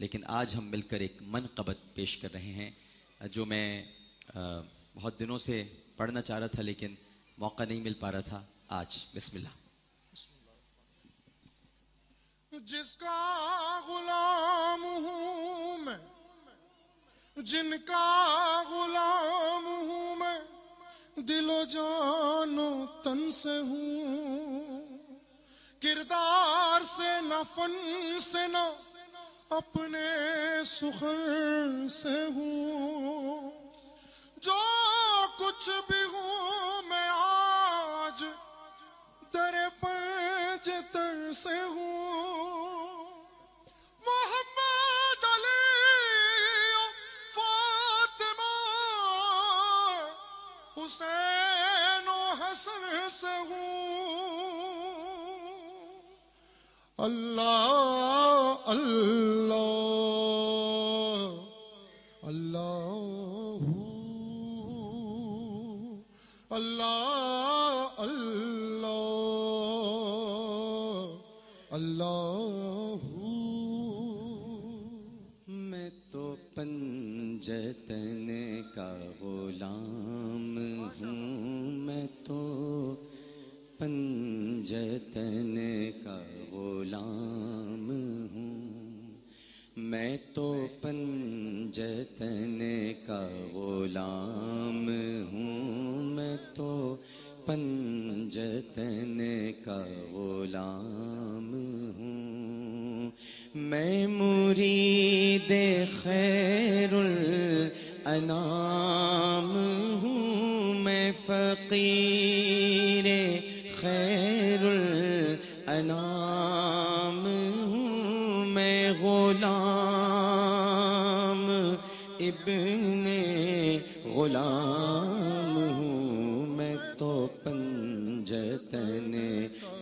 لیکن آج ہم مل کر ایک منقبت پیش کر رہے ہیں، جو میں بہت دنوں سے پڑھنا چاہ رہا تھا لیکن موقع نہیں مل پا رہا تھا۔ آج، بسم اللہ۔ جس کا غلام ہوں میں، جن کا غلام ہوں میں، دل و جان و تن سے ہوں۔ کردار سے نہ فن سے نہ اپنے سخن سے ہوں۔ جو کچھ بھی ہوں میں آج در پنج تر سے ہوں۔ محمد علی فاطمہ، حسین و حسن سے ہوں۔ اللہ اللہ اللہ میں تو پنجتن کا غلام ہوں۔ میں تو پنجتن کا غلام ہوں۔ میں تو پنجتن کا غلام کا غلام ہوں۔ میں مرید خیر الانام ہوں۔ میں فقیر خیر الانام ہوں۔ میں غلام ابن غلام پنجتن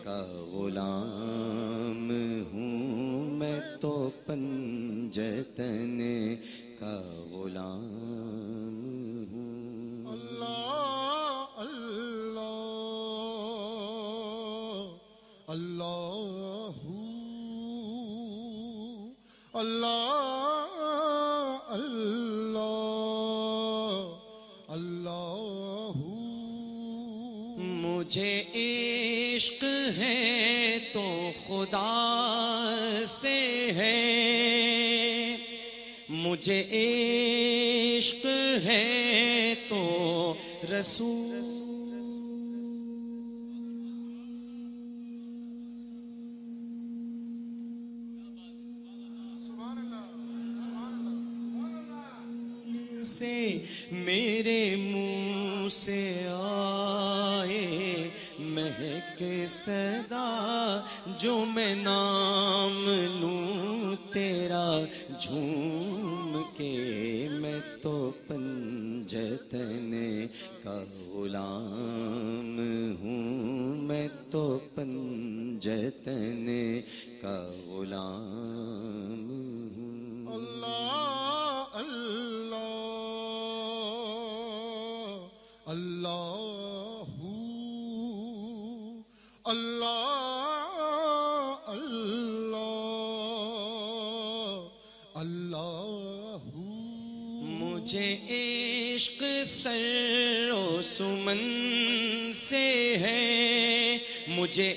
کا غلام ہوں میں تو پنجتن کا غلام ہوں۔ اللہ اللہ اللہ اللہ مجھے عشق ہے تو خدا سے ہے۔ مجھے عشق ہے تو رسول۔ سے میرے منہ سے آئے مہک صدا جو میں نام لوں تیرا جھوم کے میں تو پنجتن کا غلام ہوں میں تو پنجتن کا غلام ہوں اللہ اللہ اللہ اللہ اللہ اللہ۔ مجھے عشق سر و سمن سے ہے۔ مجھے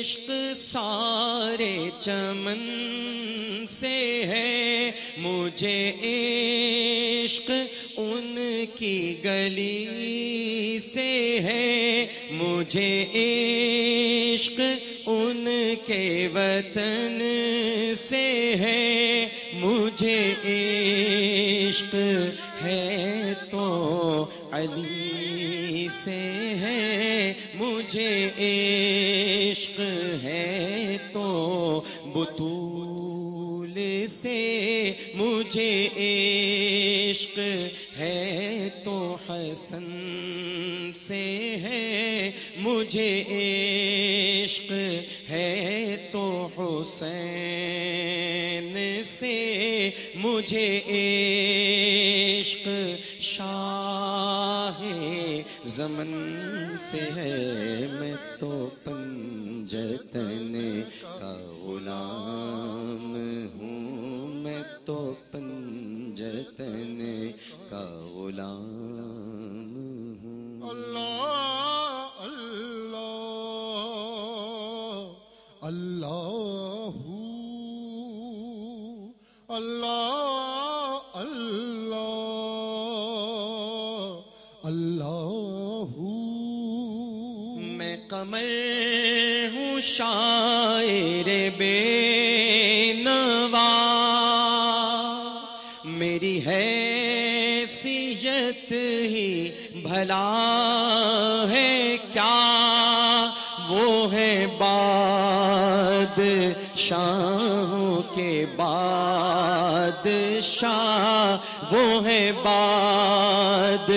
عشق سارے چمن سے ہے۔ مجھے عشق ان کی گلی سے ہے۔ مجھے عشق ان کے وطن سے ہے۔ مجھے عشق ہے تو علی سے ہے۔ مجھے عشق ہے تو بطول سے مجھے عشق ہے تو حسن سے ہے، مجھے عشق ہے تو حسین سے، مجھے عشق شاہ زمن سے ہے۔ میں تو پنجتن کا تو پنجتن کا غلام ہوں۔ اللہ اللہ اللہ اللہ اللہ اللہ۔ میں قمر ہوں شاعر بے بھلا ہے کیا؟ وہ ہے باد شاہوں کے باد شاہ وہ ہے باد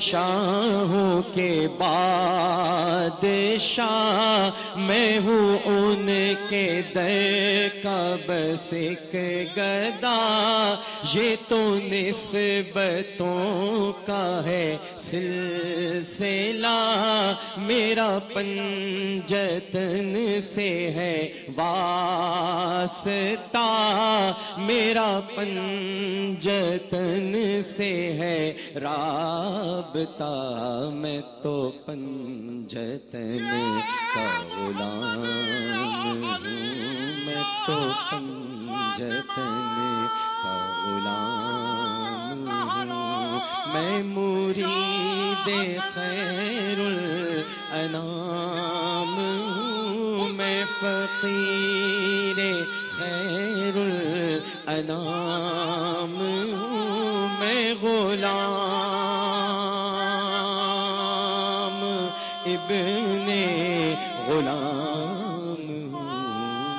شاہوں کے بعد شاہ میں ہوں ان کے در کا بس ایک گدا یہ تو نسبتوں کا ہے سلسلہ میرا پنجتن سے ہے واسطہ میرا پنجتن سے ہے رابطہ میں تو پنجتن کا غلام ہوں میں تو پنجتن کا غلام ہوں۔ میں مرید خیر الانام ہوں۔ میں فقیر خیر الانام ہوں۔ میں غلام ابن غلام ہوں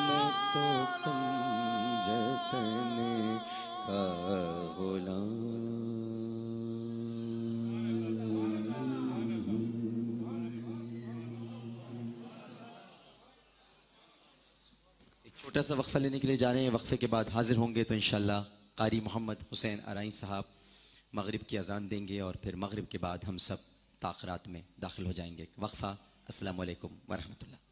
میں تو کا ایک چھوٹا سا وقفہ لینے کے لیے جا رہے ہیں۔ وقفے کے بعد حاضر ہوں گے تو انشاءاللہ قاری محمد حسین ارائیں صاحب مغرب کی اذان دیں گے اور پھر مغرب کے بعد ہم سب تاخرات میں داخل ہو جائیں گے۔ وقفہ السلام علیکم ورحمۃ اللہ۔